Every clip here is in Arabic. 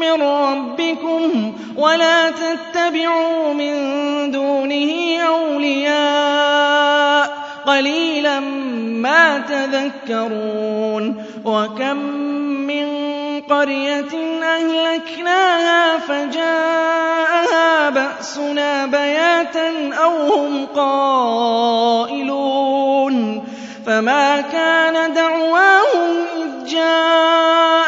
من ربكم ولا تتبعوا من دونه أولياء قليلا ما تذكرون وكم من قرية أهلكناها فجاءها بأسنا بياتا أو هم قائلون فما كان دعواهم إذ جاءه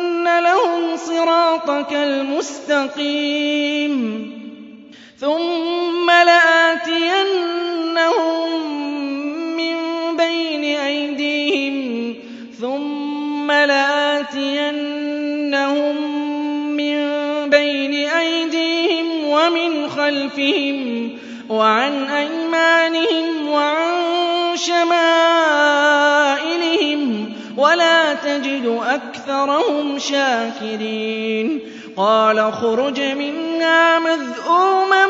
لهم صراطك المستقيم. ثم لآتينهم من بين أيديهم. ثم لآتينهم من بين أيديهم ومن خلفهم وعن أيمانهم وعن شمائلهم ولا تجد أكثرهم شاكرين. قال اخرج منا مذءوما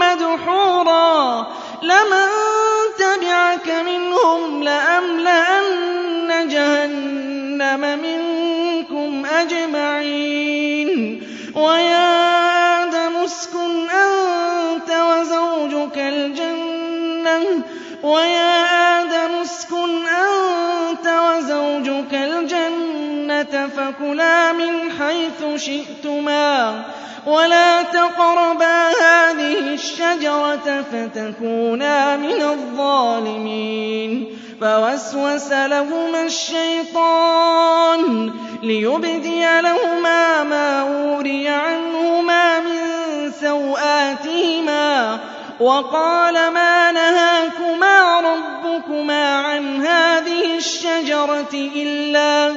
مدحورا. لمن تبعك منهم لأملأن جهنم منكم أجمعين. ويا آدم اسكن أنت وزوجك الجنة. ويا آدم اسكن أنت الجنة فكلا من حيث شئتما ولا تقربا هذه الشجرة فتكونا من الظالمين فوسوس لهما الشيطان ليبدي لهما ما أوري عنهما من سوآتهما وقال ما نهاكما ربكما عن هذه الشجرة إلا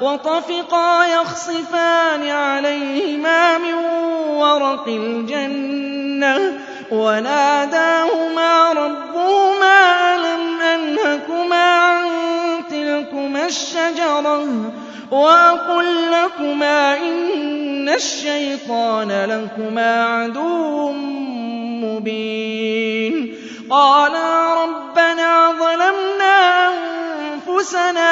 وَطَفِقَا يَخْصِفَانِ عَلَيْهِمَا مِن وَرَقِ الْجَنَّةِ وَنَادَاهُمَا رَبُّهُمَا أَلَمْ أَنْهَكُمَا عَن تِلْكُمَا الشَّجَرَةِ وَأَقُل لَّكُمَا إِنَّ الشَّيْطَانَ لَكُمَا عَدُوٌّ مُّبِينٌ. قَالَا رَبَّنَا ظَلَمْنَا أَنفُسَنَا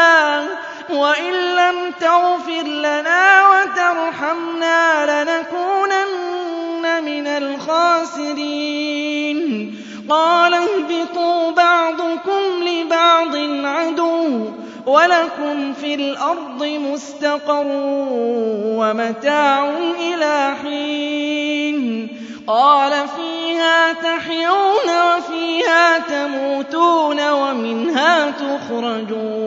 وَإِن لَّمْ تَغْفِرْ لَنَا وَتَرْحَمْنَا لَنَكُونَنَّ مِنَ الْخَاسِرِينَ. قَالَ اهْبِطُوا بَعْضُكُمْ لِبَعْضٍ عَدُوٌّ وَلَكُمْ فِي الْأَرْضِ مُسْتَقَرٌّ وَمَتَاعٌ إِلَىٰ حِينٍ. قَالَ فِيهَا تَحْيَوْنَ وَفِيهَا تَمُوتُونَ وَمِنْهَا تُخْرَجُونَ.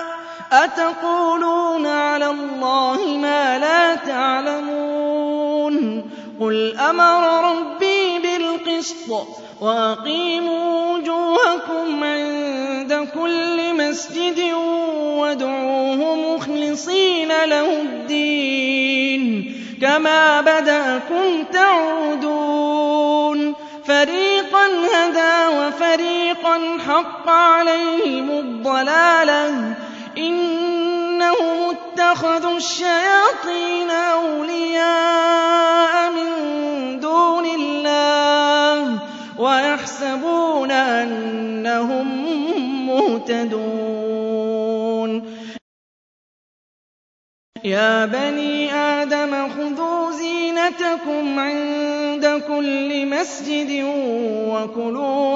أَتَقُولُونَ عَلَى اللَّهِ مَا لَا تَعْلَمُونَ قُلْ أَمَرَ رَبِّي بِالْقِسْطِ ۖ وَأَقِيمُوا وُجُوهَكُمْ عِندَ كُلِّ مَسْجِدٍ وَادْعُوهُ مُخْلِصِينَ لَهُ الدِّينَ كَمَا بَدَأَكُمْ تَعُودُونَ فَرِيقًا هَدَىٰ وَفَرِيقًا حَقَّ عَلَيْهِمُ الضَّلَالَةُ ۗ إِنَّهُمُ اتَّخَذُوا الشَّيَاطِينَ أَوْلِيَاءَ مِن دُونِ اللَّهِ وَيَحْسَبُونَ أَنَّهُم مُّهْتَدُونَ. يَا بَنِي آدَمَ خُذُوا زِينَتَكُمْ عِندَ كُلِّ مَسْجِدٍ وَكُلُوا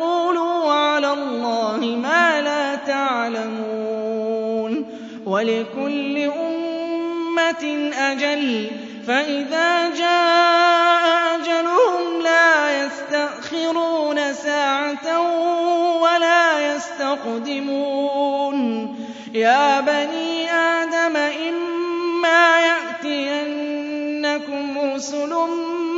تَقُولُوا عَلَى اللَّهِ مَا لَا تَعْلَمُونَ وَلِكُلِّ أُمَّةٍ أَجَلٌ ۖ فَإِذَا جَاءَ أَجَلُهُمْ لَا يَسْتَأْخِرُونَ سَاعَةً وَلَا يَسْتَقْدِمُونَ. يَا بَنِي آدَمَ إِمَّا يَأْتِيَنَّكُمْ رُسُلٌ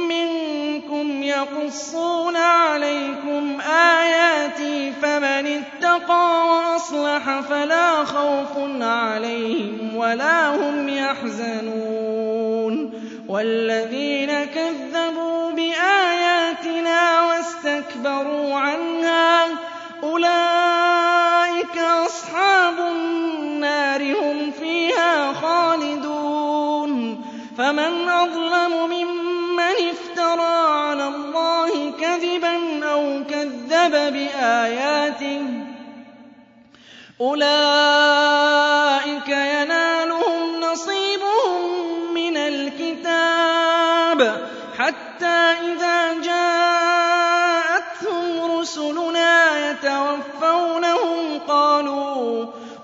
مِّنكُمْ يَقُصُّونَ عَلَيْكُمْ آيَاتِي فَمَنِ اتَّقَىٰ وَأَصْلَحَ فَلَا خَوْفٌ عَلَيْهِمْ وَلَا هُمْ يَحْزَنُونَ وَالَّذِينَ كَذَّبُوا بِآيَاتِنَا وَاسْتَكْبَرُوا عَنْهَا أُولَٰئِكَ أَصْحَابُ النَّارِ فَمَنْ أَظْلَمُ مِمَّنِ افْتَرَىٰ عَلَى اللَّهِ كَذِبًا أَوْ كَذَّبَ بِآيَاتِهِ ۚ أُولَٰئِكَ يَنَالُهُمْ نَصِيبُهُم مِّنَ الْكِتَابِ حَتَّىٰ إِذَا جَاءَتْهُمْ رُسُلُنَا يَتَوَفَّوْنَهُمْ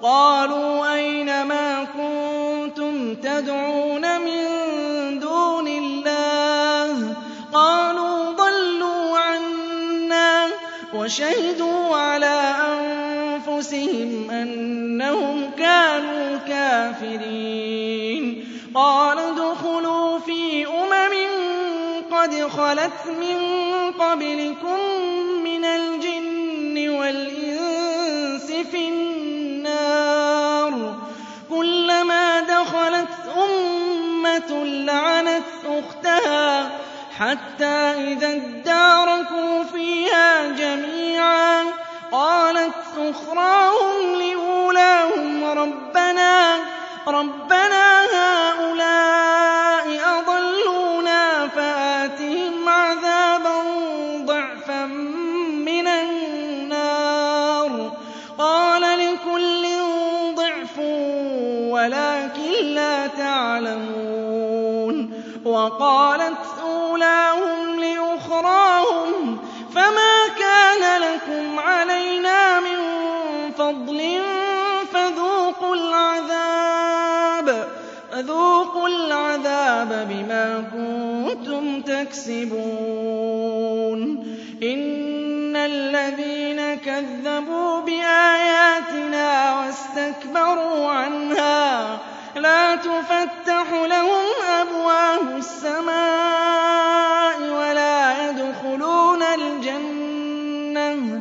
قَالُوا أَيْنَ مَا وَشَهِدُوا عَلَىٰ أَنفُسِهِمْ أَنَّهُمْ كَانُوا كَافِرِينَ. قَالَ ادْخُلُوا فِي أُمَمٍ قَدْ خَلَتْ مِن قَبْلِكُم مِّنَ الْجِنِّ وَالْإِنسِ فِي النَّارِ ۖ. كُلَّمَا دَخَلَتْ أُمَّةٌ لَّعَنَتْ أُخْتَهَا حَتَّىٰ إِذَا ادَّارَكُوا فِيهَا جَمِيعًا قَالَتْ أُخْرَاهُمْ لِأُولَاهُمْ رَبَّنَا هَٰؤُلَاءِ أَضَلُّونَا فَآتِهِمْ عَذَابًا ضِعْفًا مِّنَ النَّارِ ۖ. قَالَ لِكُلٍّ ضِعْفٌ وَلَٰكِن لَّا تَعْلَمُونَ. وَقَالَتْ الْعَذَابَ بِمَا كُنتُمْ تَكْسِبُونَ. إِنَّ الَّذِينَ كَذَّبُوا بِآيَاتِنَا وَاسْتَكْبَرُوا عَنْهَا لَا تُفَتَّحُ لَهُمْ أَبْوَابُ السَّمَاءِ وَلَا يَدْخُلُونَ الْجَنَّةَ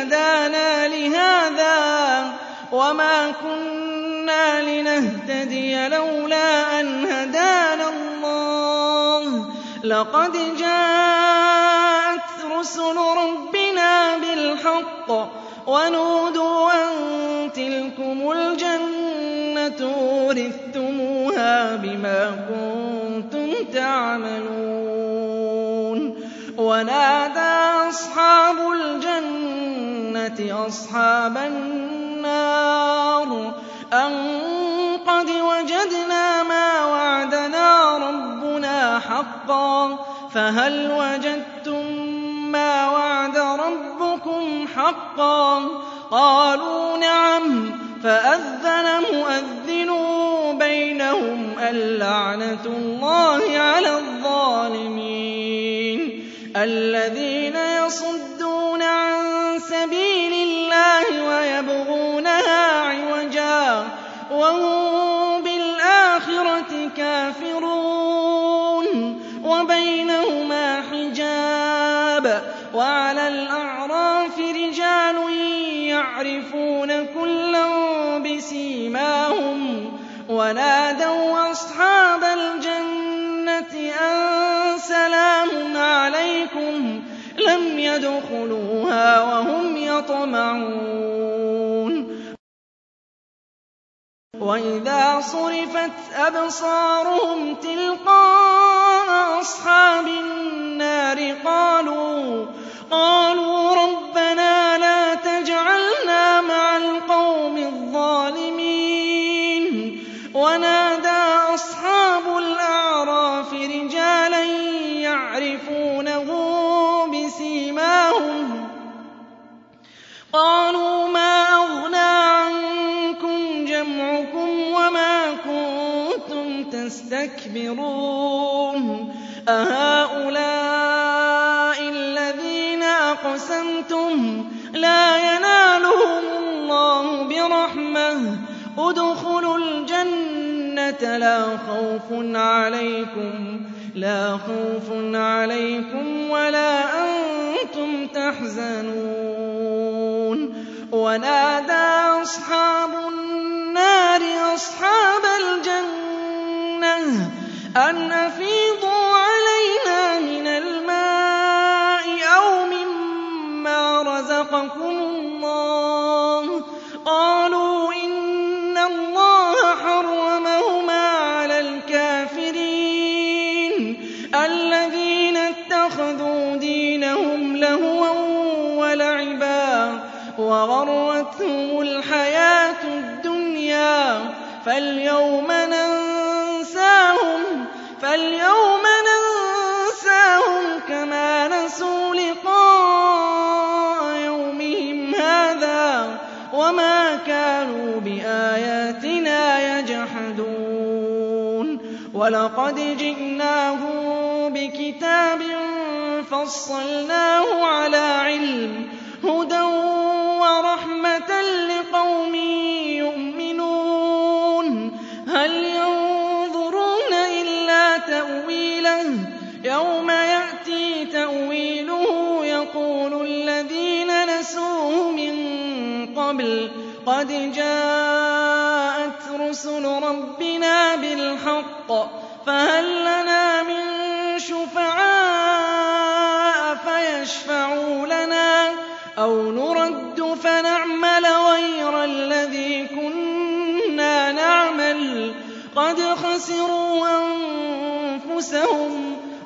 هَدَانَا لِهَٰذَا وَمَا كُنَّا لِنَهْتَدِيَ لَوْلَا أَنْ هَدَانَا اللَّهُ ۖ. لَقَدْ جَاءَتْ رُسُلُ رَبِّنَا بِالْحَقِّ ۖ وَنُودُوا أَن تِلْكُمُ الْجَنَّةُ أُورِثْتُمُوهَا بِمَا كُنتُمْ تَعْمَلُونَ. وَنَادَىٰ أَصْحَابُ الْجَنَّةِ أَصْحَابَ النَّارِ أَن قَدْ وَجَدْنَا مَا وَعَدَنَا رَبُّنَا حَقًّا فَهَلْ وَجَدتُّم مَّا وَعَدَ رَبُّكُمْ حَقًّا ۖ؟ قَالُوا نَعَمْ فَأَذَّنَ مُؤَذِّنٌ بَيْنَهُمْ اللَّعْنَةُ اللَّهِ عَلَى الظَّالِمِينَ الَّذِينَ يَصُدُّونَ عَن سَبِيلِ اللَّهِ وَيَبْغُونَهَا عِوَجًا وَهُم بِالْآخِرَةِ كَافِرُونَ وَبَيْنَهُمَا حِجَابٌ وَعَلَى الْأَعْرَافِ رِجَالٌ يَعْرِفُونَ كُلًّا بِسِيمَاهُمْ وَنَادَوْا أَصْحَابَ الْجَنَّةِ أَن سَلَامٌ يَدْخُلُوهَا وَهُمْ يَطْمَعُونَ. وَإِذَا صُرِفَتْ أَبْصَارُهُمْ تِلْقَاءَ أَصْحَابِ النَّارِ قَالُوا رَبَّنَا تَسْتَكْبِرُونَ أَهَٰؤُلَاءِ الَّذِينَ أَقْسَمْتُمْ لَا يَنَالُهُمُ اللَّهُ بِرَحْمَةٍ ادْخُلُوا الْجَنَّةَ لَا خَوْفٌ عَلَيْكُمْ وَلَا أَنتُمْ تَحْزَنُونَ. وَنَادَىٰ أَصْحَابُ النَّارِ أَصْحَابَ الْجَنَّةِ أَنْ أَفِيضُوا عَلَيْنَا مِنَ الْمَاءِ أَوْ مِمَّا رَزَقَكُمُ اللَّهُ ۚ قَالُوا إِنَّ اللَّهَ حَرَّمَهُمَا عَلَى الْكَافِرِينَ الَّذِينَ اتَّخَذُوا دِينَهُمْ لَهْوًا وَلَعِبًا وَغَرَّتْهُمُ الْحَيَاةُ الدُّنْيَا فَالْيَوْمَ نَنسَاهُمْ كَمَا نَسُوا لِقَاءَ يَوْمِهِمْ هَٰذَا وَمَا كَانُوا بِآيَاتِنَا يَجْحَدُونَ. وَلَقَدْ جِئْنَاهُم بِكِتَابٍ فَصَّلْنَاهُ عَلَىٰ عِلْمٍ هُدًى يَوْمَ يَأْتِي تَأْوِيلُهُ يَقُولُ الَّذِينَ نَسُوهُ مِن قَبْلُ قَدْ جَاءَتْ رُسُلُ رَبِّنَا بِالْحَقِّ فَهَل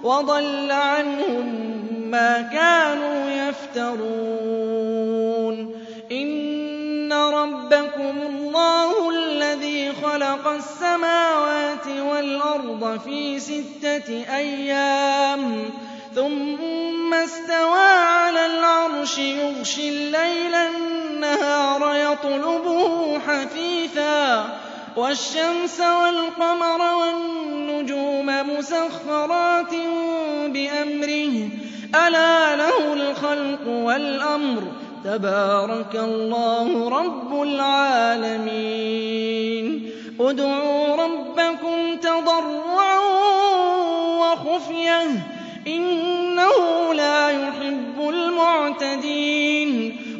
وَضَلَّ عَنْهُم مَّا كَانُوا يَفْتَرُونَ. إِنَّ رَبَّكُمُ اللَّهُ الَّذِي خَلَقَ السَّمَاوَاتِ وَالْأَرْضَ فِي سِتَّةِ أَيَّامٍ ثُمَّ اسْتَوَىٰ عَلَى الْعَرْشِ يُغْشِي اللَّيْلَ النَّهَارَ يَطْلُبُهُ حَثِيثًا. وَالشَّمْسَ وَالْقَمَرَ وَالنُّجُومَ مُسَخَّرَاتٍ بِأَمْرِهِ ۗ. أَلَا لَهُ الْخَلْقُ وَالْأَمْرُ ۗ. تَبَارَكَ اللَّهُ رَبُّ الْعَالَمِينَ. ادْعُوا رَبَّكُمْ تَضَرُّعًا وَخُفْيَةً ۚ. إِنَّهُ لَا يُحِبُّ الْمُعْتَدِينَ.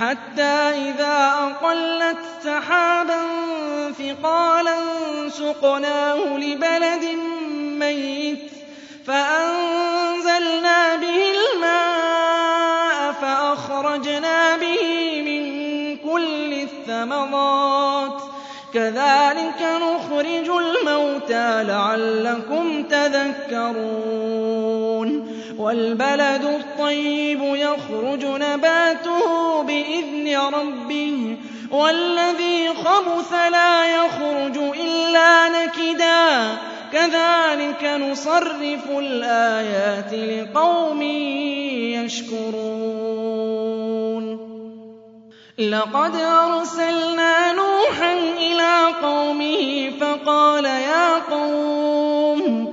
حَتَّىٰ إِذَا أَقَلَّتْ سَحَابًا ثِقَالًا سُقْنَاهُ لِبَلَدٍ مَّيِّتٍ فَأَنزَلْنَا بِهِ الْمَاءَ فَأَخْرَجْنَا بِهِ مِن كُلِّ الثَّمَرَاتِ ۚ. كَذَٰلِكَ نُخْرِجُ الْمَوْتَىٰ لَعَلَّكُمْ تَذَكَّرُونَ. وَالْبَلَدُ الطَّيِّبُ يَخْرُجُ نَبَاتُهُ بِإِذْنِ رَبِّهِ وَالَّذِي خَبُثَ لَا يَخْرُجُ إِلَّا نَكِدًا ۚ. كَذَٰلِكَ نُصَرِّفُ الْآيَاتِ لِقَوْمٍ يَشْكُرُونَ. لَقَدْ أَرْسَلْنَا نُوحًا إِلَىٰ قَوْمِهِ فَقَالَ يَا قَوْمِ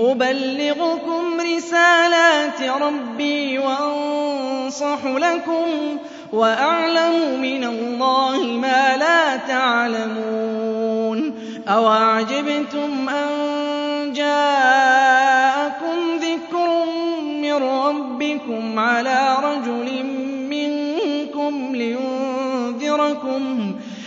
أُبَلِّغُكُمْ رِسَالَاتِ رَبِّي وَأَنصَحُ لَكُمْ وَأَعْلَمُ مِنَ اللَّهِ مَا لَا تَعْلَمُونَ أَوَعَجِبْتُمْ أَن جَاءَكُمْ ذِكْرٌ مِّن رَّبِّكُمْ عَلَىٰ رَجُلٍ مِّنكُمْ لِيُنذِرَكُمْ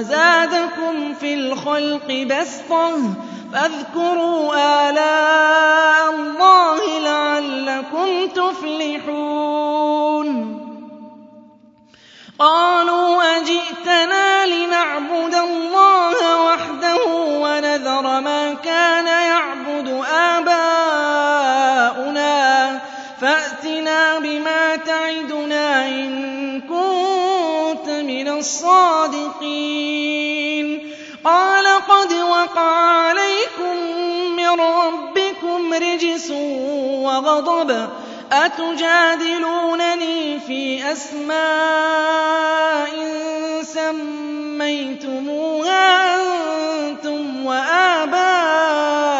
وَزَادَكُمْ فِي الْخَلْقِ بَسْطَةً ۖ فَاذْكُرُوا آلَاءَ اللَّهِ لَعَلَّكُمْ تُفْلِحُونَ. قَالُوا أَجِئْتَنَا لِنَعْبُدَ اللَّهَ وَحْدَهُ وَنَذَرَ مَا كَانَ الصَّادِقِينَ. قَالَ قَدْ وَقَعَ عَلَيْكُم مِّن رَّبِّكُمْ رِجْسٌ وَغَضَبٌ. أَتُجَادِلُونَنِي فِي أَسْمَاءٍ سَمَّيْتُمُوهَا أَنتُمْ وَآبَاؤُكُم.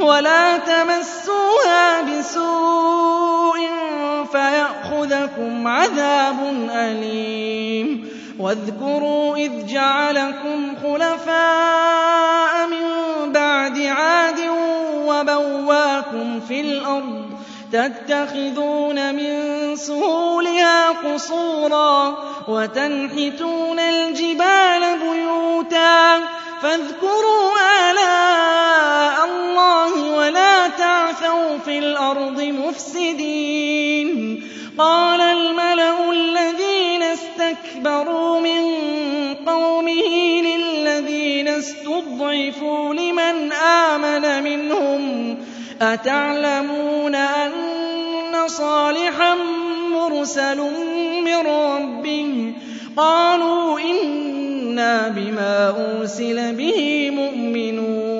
وَلَا تَمَسُّوهَا بِسُوءٍ فَيَأْخُذَكُمْ عَذَابٌ أَلِيمٌ. وَاذْكُرُوا إِذْ جَعَلَكُمْ خُلَفَاءَ مِن بَعْدِ عَادٍ وَبَوَّاكُمْ فِي الْأَرْضِ تَتَّخِذُونَ مِن سُهُولِهَا قُصُورًا وَتَنْحِتُونَ الْجِبَالَ بُيُوتًا فَاذْكُرُوا آلَاءَ الْأَرْضِ مُفْسِدِينَ. قَالَ الْمَلَأُ الَّذِينَ اسْتَكْبَرُوا مِن قَوْمِهِ لِلَّذِينَ اسْتُضْعِفُوا لِمَنْ آمَنَ مِنْهُمْ أَتَعْلَمُونَ أَنَّ صَالِحًا مُّرْسَلٌ مِّن رَّبِّهِ ۚ؟ قَالُوا إِنَّا بِمَا أُرْسِلَ بِهِ مُؤْمِنُونَ.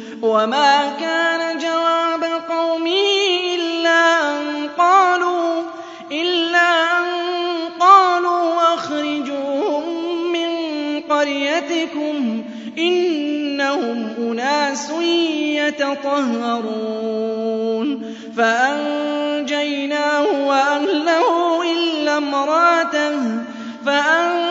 وَمَا كَانَ جَوَابَ قَوْمِهِ إِلَّا أَن قَالُوا إِلَّا أَن قَالُوا أَخْرِجُوهُم مِّن قَرْيَتِكُمْ ۖ إِنَّهُمْ أُنَاسٌ يَتَطَهَّرُونَ. فَأَنجَيْنَاهُ وَأَهْلَهُ إِلَّا امْرَأَتَهُ فَأَنجَيْنَاهُ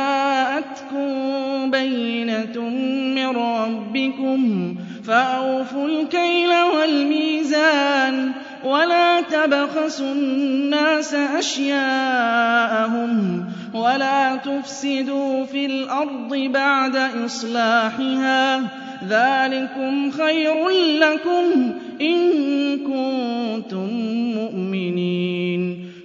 رَّبِّكُمْ فَأَوْفُوا الْكَيْلَ وَالْمِيزَانَ وَلَا تَبْخَسُوا النَّاسَ أَشْيَاءَهُمْ وَلَا تُفْسِدُوا فِي الْأَرْضِ بَعْدَ إِصْلَاحِهَا ۚ ذَٰلِكُمْ خَيْرٌ لَّكُمْ إِن كُنتُم مُّؤْمِنِينَ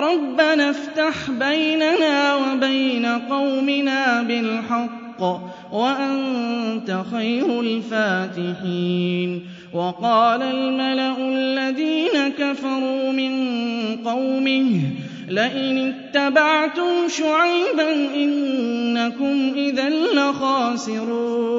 رَبَّنَا افْتَحْ بَيْنَنَا وَبَيْنَ قَوْمِنَا بِالْحَقِّ ۖ وَأَنتَ خَيْرُ الْفَاتِحِينَ. وَقَالَ الْمَلَأُ الَّذِينَ كَفَرُوا مِن قَوْمِهِ لَئِنِ اتَّبَعْتُمْ شُعَيْبًا إِنَّكُمْ إِذًا لَّخَاسِرُونَ.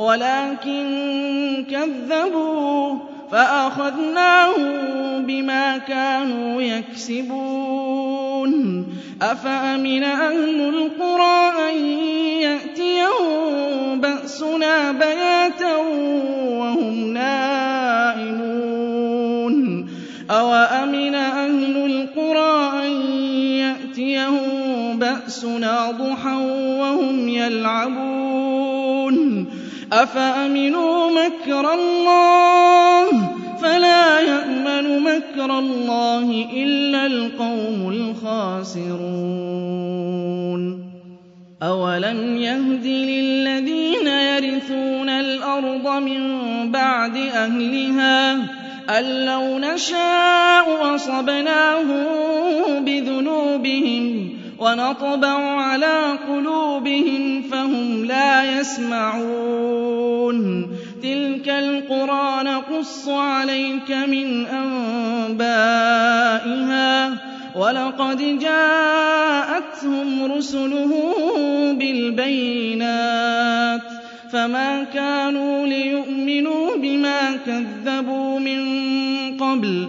وَلَٰكِن كَذَّبُوا فَأَخَذْنَاهُم بِمَا كَانُوا يَكْسِبُونَ. أَفَأَمِنَ أَهْلُ الْقُرَىٰ أَن يَأْتِيَهُم بَأْسُنَا بَيَاتًا وَهُمْ نَائِمُونَ؟ أَوَأَمِنَ أَهْلُ الْقُرَىٰ أَن يَأْتِيَهُم بَأْسُنَا ضُحًى وَهُمْ يَلْعَبُونَ؟ أَفَأَمِنُوا مَكْرَ اللَّهِ ۚ فَلَا يَأْمَنُ مَكْرَ اللَّهِ إِلَّا الْقَوْمُ الْخَاسِرُونَ أَوَلَمْ يَهْدِ لِلَّذِينَ يَرِثُونَ الْأَرْضَ مِن بَعْدِ أَهْلِهَا أَن لَّوْ نَشَاءُ أَصَبْنَاهُم بِذُنُوبِهِمْ وَنَطْبَعُ عَلَىٰ قُلُوبِهِمْ فَهُمْ لَا يَسْمَعُونَ. تِلْكَ الْقُرَىٰ نَقُصُّ عَلَيْكَ مِنْ أَنبَائِهَا ۚ. وَلَقَدْ جَاءَتْهُمْ رُسُلُهُم بِالْبَيِّنَاتِ. فَمَا كَانُوا لِيُؤْمِنُوا بِمَا كَذَّبُوا مِن قَبْلُ ۚ.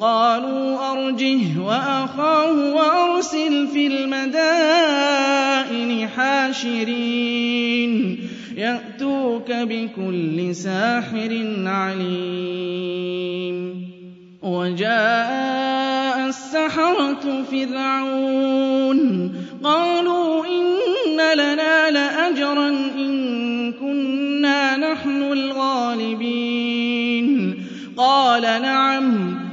قَالُوا أَرْجِهْ وَأَخَاهُ وَأَرْسِلْ فِي الْمَدَائِنِ حَاشِرِينَ يَأْتُوكَ بِكُلِّ سَاحِرٍ عَلِيمٍ وَجَاءَ السَّحَرَةُ فِرْعَوْنَ قَالُوا إِنَّ لَنَا لَأَجْرًا إِن كُنَّا نَحْنُ الْغَالِبِينَ قال نعم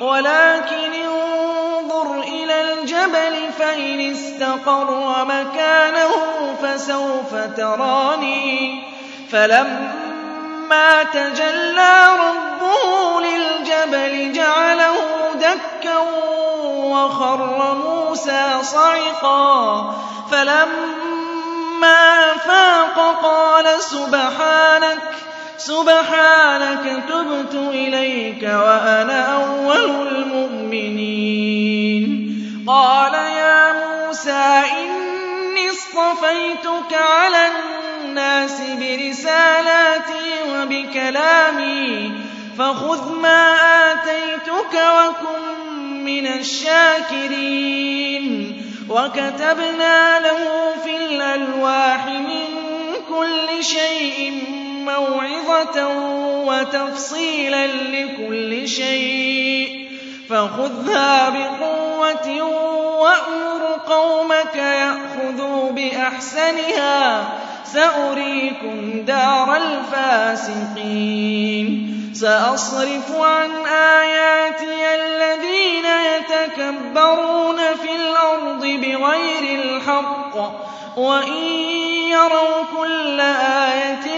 وَلَٰكِنِ انظُرْ إِلَى الْجَبَلِ فَإِنِ اسْتَقَرَّ مَكَانَهُ فَسَوْفَ تَرَانِي ۚ فَلَمَّا تَجَلَّىٰ رَبُّهُ لِلْجَبَلِ جَعَلَهُ دَكًّا وَخَرَّ مُوسَىٰ صَعِقًا فَلَمَّا أَفَاقَ قَالَ سُبْحَانَكَ تُبْتُ إِلَيْكَ وَأَنَا أَوَّلُ الْمُؤْمِنِينَ. قَالَ يَا مُوسَىٰ إِنِّي اصْطَفَيْتُكَ عَلَى النَّاسِ بِرِسَالَاتِي وَبِكَلَامِي فَخُذْ مَا آتَيْتُكَ وَكُن مِّنَ الشَّاكِرِينَ. وَكَتَبْنَا لَهُ فِي الْأَلْوَاحِ مِن كُلِّ شَيْءٍ مَّوْعِظَةً وَتَفْصِيلًا لِّكُلِّ شَيْءٍ. فَخُذْهَا بِقُوَّةٍ وَأْمُرْ قَوْمَكَ يَأْخُذُوا بِأَحْسَنِهَا ۚ. سَأُرِيكُمْ دَارَ الْفَاسِقِينَ. سَأَصْرِفُ عَنْ آيَاتِيَ الَّذِينَ يَتَكَبَّرُونَ فِي الْأَرْضِ بِغَيْرِ الْحَقِّ. وَإِن يَرَوْا كُلَّ آيَةٍ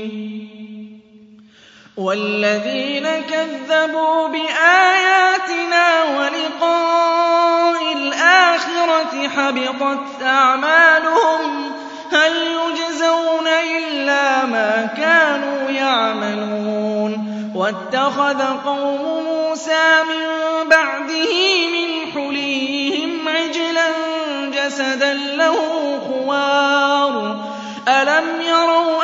وَالَّذِينَ كَذَّبُوا بِآيَاتِنَا وَلِقَاءِ الْآخِرَةِ حَبِطَتْ أَعْمَالُهُمْ هَلْ يُجْزَوْنَ إِلَّا مَا كَانُوا يَعْمَلُونَ وَاتَّخَذَ قَوْمُ مُوسَىٰ مِن بَعْدِهِ مِنْ حُلِيِّهِمْ عِجْلًا جَسَدًا لَّهُ خُوَارٌ. أَلَمْ يَرَوْا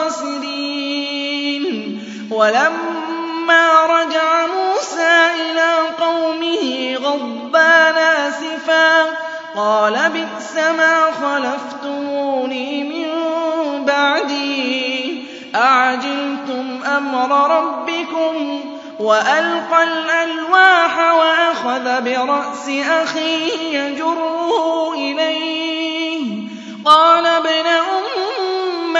وَلَمَّا رَجَعَ مُوسَىٰ إِلَىٰ قَوْمِهِ غَضْبَانَ أَسِفًا قَالَ بِئْسَمَا خَلَفْتُمُونِي مِن بَعْدِي أَعَجِلْتُمْ أَمْرَ رَبِّكُمْ وَأَلْقَى الْأَلْوَاحَ وَأَخَذَ بِرَأْسِ أَخِيهِ يَجُرُّهُ إِلَيْهِ قَالَ ابْنَ أُمَّ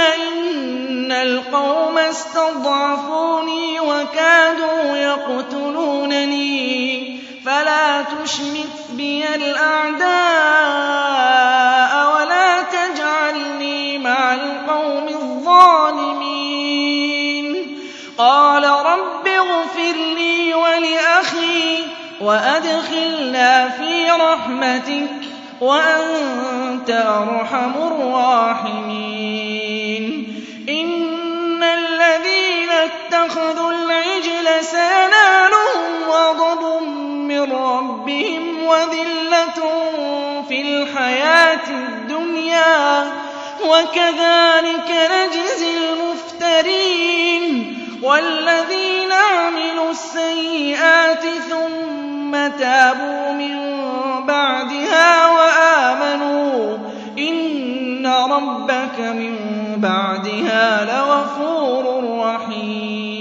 اسْتَضْعَفُونِي وَكَادُوا يَقْتُلُونَنِي. فَلَا تُشْمِتْ بِيَ الْأَعْدَاءَ وَلَا تَجْعَلْنِي مَعَ الْقَوْمِ الظَّالِمِينَ. قَالَ رَبِّ اغْفِرْ لِي وَلِأَخِي وَأَدْخِلْنَا فِي رَحْمَتِكَ ۖ وَأَنتَ أَرْحَمُ الرَّاحِمِينَ. اتَّخَذُوا الْعِجْلَ سَيَنَالُهُمْ غَضَبٌ مِّن رَّبِّهِمْ وَذِلَّةٌ فِي الْحَيَاةِ الدُّنْيَا ۚ. وَكَذَٰلِكَ نَجْزِي الْمُفْتَرِينَ وَالَّذِينَ عَمِلُوا السَّيِّئَاتِ ثُمَّ تَابُوا مِن بَعْدِهَا وَآمَنُوا. إِنَّ رَبَّكَ مِن بَعْدِهَا لَغَفُورٌ رَّحِيمٌ.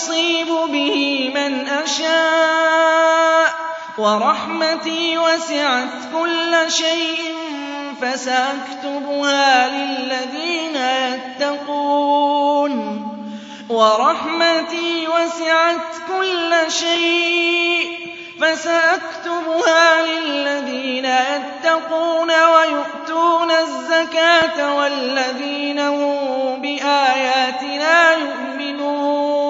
أُصِيبُ بِهِ مَنْ أَشَاءُ ۖ وَرَحْمَتِي وَسِعَتْ كُلَّ شَيْءٍ فَسَأَكْتُبُهَا لِلَّذِينَ يَتَّقُونَ وَرَحْمَتِي وَسِعَتْ كُلَّ شَيْءٍ فَسَأَكْتُبُهَا لِلَّذِينَ يَتَّقُونَ وَيُؤْتُونَ الزَّكَاةَ وَالَّذِينَ هُم بِآيَاتِنَا يُؤْمِنُونَ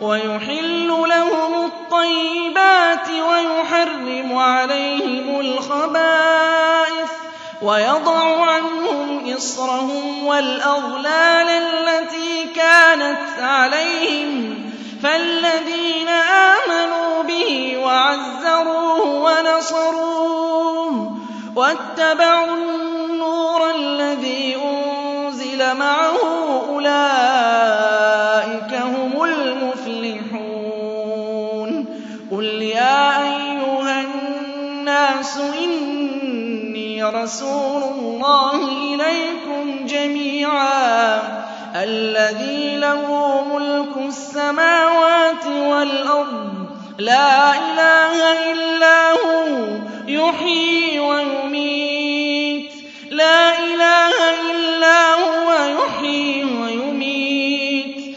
وَيُحِلُّ لَهُمُ الطَّيِّبَاتِ وَيُحَرِّمُ عَلَيْهِمُ الْخَبَائِثَ وَيَضَعُ إِصْرَهُمْ وَالْأَغْلَالَ الَّتِي كَانَتْ عَلَيْهِمْ فَالَّذِينَ آمَنُوا بِهِ وَعَزَّرُوهُ وَنَصَرُوهُ وَاتَّبَعُوا رَسُولُ اللَّهِ إِلَيْكُمْ جَمِيعًا الَّذِي لَهُ مُلْكُ السَّمَاوَاتِ وَالْأَرْضِ لَا إِلَٰهَ إِلَّا هُوَ يُحْيِي وَيُمِيتُ. لَا إِلَٰهَ إِلَّا هُوَ يُحْيِي وَيُمِيتُ.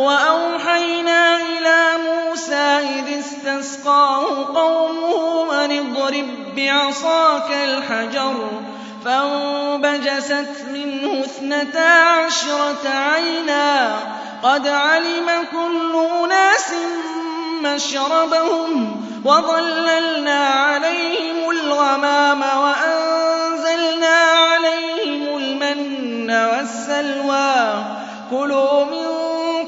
وَأَوْحَيْنَا إِلَىٰ مُوسَىٰ إِذِ اسْتَسْقَاهُ قَوْمُهُ أَنِ اضْرِب بِّعَصَاكَ الْحَجَرَ ۖ فَانبَجَسَتْ مِنْهُ اثْنَتَا عَشْرَةَ عَيْنًا ۖ قَدْ عَلِمَ كُلُّ أُنَاسٍ مَّشْرَبَهُمْ ۖ وَظَلَّلْنَا عَلَيْهِمُ الْغَمَامَ وَأَنزَلْنَا عَلَيْهِمُ الْمَنَّ وَالسَّلْوَىٰ ۖ كُلُوا مِن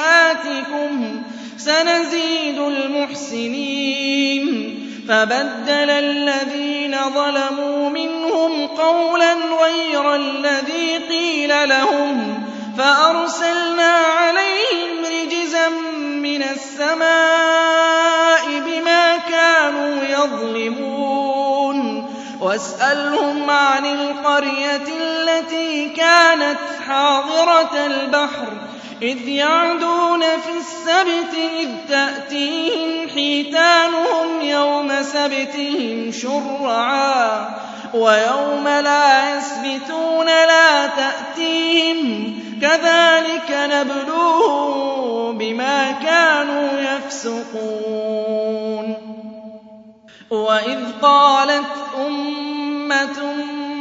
خَطِيئَاتِكُمْ ۚ سَنَزِيدُ الْمُحْسِنِينَ. فَبَدَّلَ الَّذِينَ ظَلَمُوا مِنْهُمْ قَوْلًا غَيْرَ الَّذِي قِيلَ لَهُمْ فَأَرْسَلْنَا عَلَيْهِمْ رِجْزًا مِّنَ السَّمَاءِ بِمَا كَانُوا يَظْلِمُونَ. وَاسْأَلْهُمْ عَنِ الْقَرْيَةِ الَّتِي كَانَتْ حَاضِرَةَ الْبَحْرِ إِذْ يَعْدُونَ فِي السَّبْتِ إِذْ تَأْتِيهِمْ حِيتَانُهُمْ يَوْمَ سَبْتِهِمْ شُرَّعًا وَيَوْمَ لَا يَسْبِتُونَ لَا تَأْتِيهِمْ ۚ كَذَٰلِكَ نَبْلُوهُم بِمَا كَانُوا يَفْسُقُونَ. وَإِذْ قَالَتْ أُمَّةٌ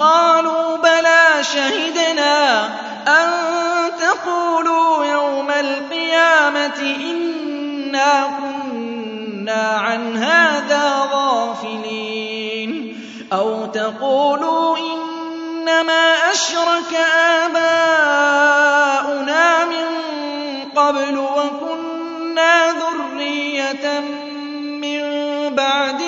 قَالُوا بَلَىٰ شَهِدْنَا أَن تَقُولُوا يَوْمَ الْقِيَامَةِ إِنَّا كُنَّا عَنْ هَٰذَا غَافِلِينَ أَوْ تَقُولُوا إِنَّمَا أَشْرَكَ آبَاؤُنَا مِن قَبْلُ وَكُنَّا ذُرِّيَّةً مِّن بَعْدِهِمْ ۖ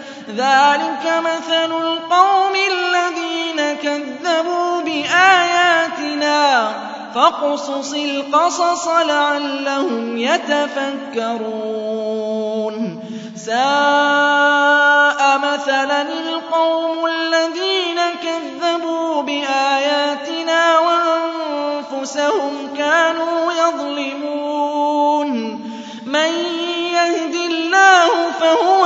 ذَٰلِكَ مَثَلُ الْقَوْمِ الَّذِينَ كَذَّبُوا بِآيَاتِنَا ۚ. فَاقْصُصِ الْقَصَصَ لَعَلَّهُمْ يَتَفَكَّرُونَ. سَاءَ مَثَلًا الْقَوْمُ الَّذِينَ كَذَّبُوا بِآيَاتِنَا وَأَنفُسَهُمْ كَانُوا يَظْلِمُونَ. مَن يَهْدِ اللَّهُ فَهُوَ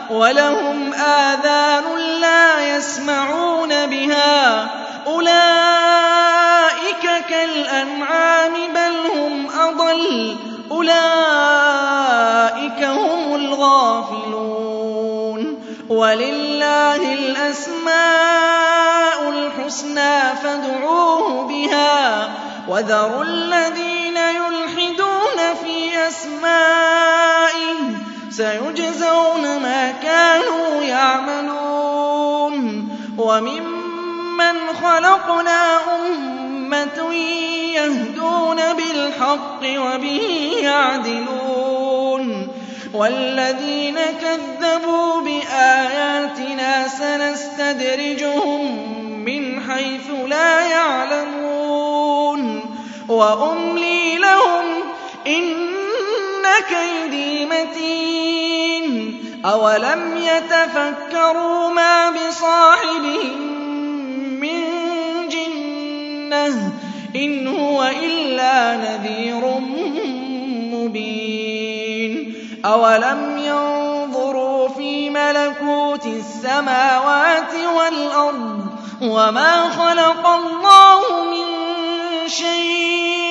وَلَهُمْ آذَانٌ لَّا يَسْمَعُونَ بِهَا ۚ. أُولَٰئِكَ كَالْأَنْعَامِ بَلْ هُمْ أَضَلُّ ۚ. أُولَٰئِكَ هُمُ الْغَافِلُونَ. وَلِلَّهِ الْأَسْمَاءُ الْحُسْنَىٰ فَادْعُوهُ بِهَا ۖ. وَذَرُوا الَّذِينَ يُلْحِدُونَ فِي أَسْمَائِهِ ۚ سَيُجْزَوْنَ مَا كَانُوا يَعْمَلُونَ. وَمِمَّنْ خَلَقْنَا أُمَّةٌ يَهْدُونَ بِالْحَقِّ وَبِهِ يَعْدِلُونَ. وَالَّذِينَ كَذَّبُوا بِآيَاتِنَا سَنَسْتَدْرِجُهُم مِّنْ حَيْثُ لَا يَعْلَمُونَ. وَأُمْلِي لَهُمْ ۚ إِنَّ كَيْدِي مَتِينٌ أَوَلَمْ يَتَفَكَّرُوا مَا بِصَاحِبِهِم مِّن جِنَّةٍ ۚ إِنْ هُوَ إِلَّا نَذِيرٌ مُّبِينٌ أَوَلَمْ يَنظُرُوا فِي مَلَكُوتِ السَّمَاوَاتِ وَالْأَرْضِ وَمَا خَلَقَ اللَّهُ مِن شَيْءٍ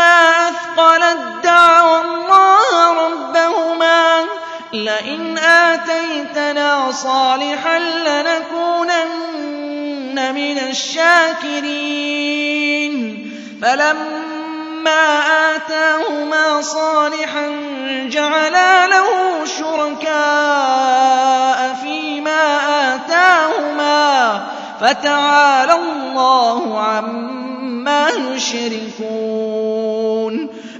أَثْقَلَت دَّعَوَا اللَّهَ رَبَّهُمَا لَئِنْ آتَيْتَنَا صَالِحًا لَّنَكُونَنَّ مِنَ الشَّاكِرِينَ فَلَمَّا آتَاهُمَا صَالِحًا جَعَلَا لَهُ شُرَكَاءَ فِيمَا آتَاهُمَا فَتَعَالَى اللَّهُ عَمَّا يُشْرِكُونَ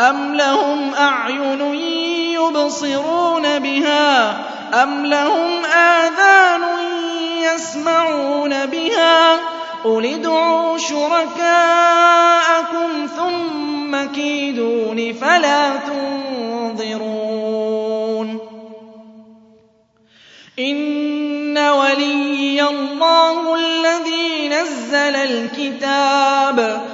أَمْ لَهُمْ أَعْيُنٌ يُبْصِرُونَ بِهَا أَمْ لَهُمْ آذَانٌ يَسْمَعُونَ بِهَا قُلِ ادْعُوا شُرَكَاءَكُمْ ثُمَّ كِيدُونِ فَلَا تُنظِرُونِ إِنَّ وَلِيِّيَ اللَّهُ الَّذِي نَزَّلَ الْكِتَابَ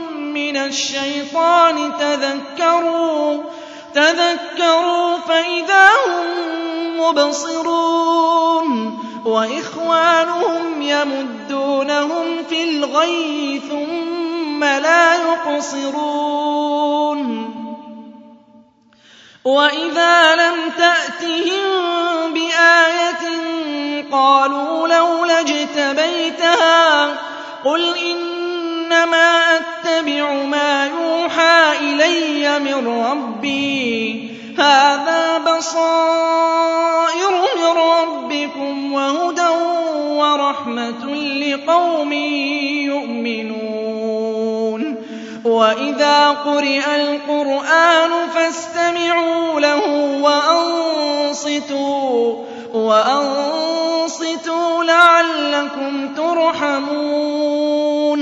مِّنَ الشَّيْطَانِ تَذَكَّرُوا فَإِذَا هُم مُّبْصِرُونَ. وَإِخْوَانُهُمْ يَمُدُّونَهُمْ فِي الْغَيِّ ثُمَّ لَا يُقْصِرُونَ. وَإِذَا لَمْ تَأْتِهِم بِآيَةٍ قَالُوا لَوْلَا اجْتَبَيْتَهَا ۚ قُلْ إِنَّمَا أَتَّبِعُ مَا يُوحَىٰ إِلَيَّ مِن رَّبِّي ۚ. هَٰذَا بَصَائِرُ مِن رَّبِّكُمْ وَهُدًى وَرَحْمَةٌ لِّقَوْمٍ يُؤْمِنُونَ. وَإِذَا قُرِئَ الْقُرْآنُ فَاسْتَمِعُوا لَهُ وَأَنصِتُوا لَعَلَّكُمْ تُرْحَمُونَ.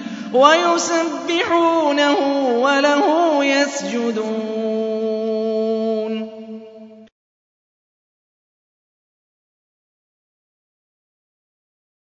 وَيُسَبِّحُونَهُ وَلَهُ يَسْجُدُونَ.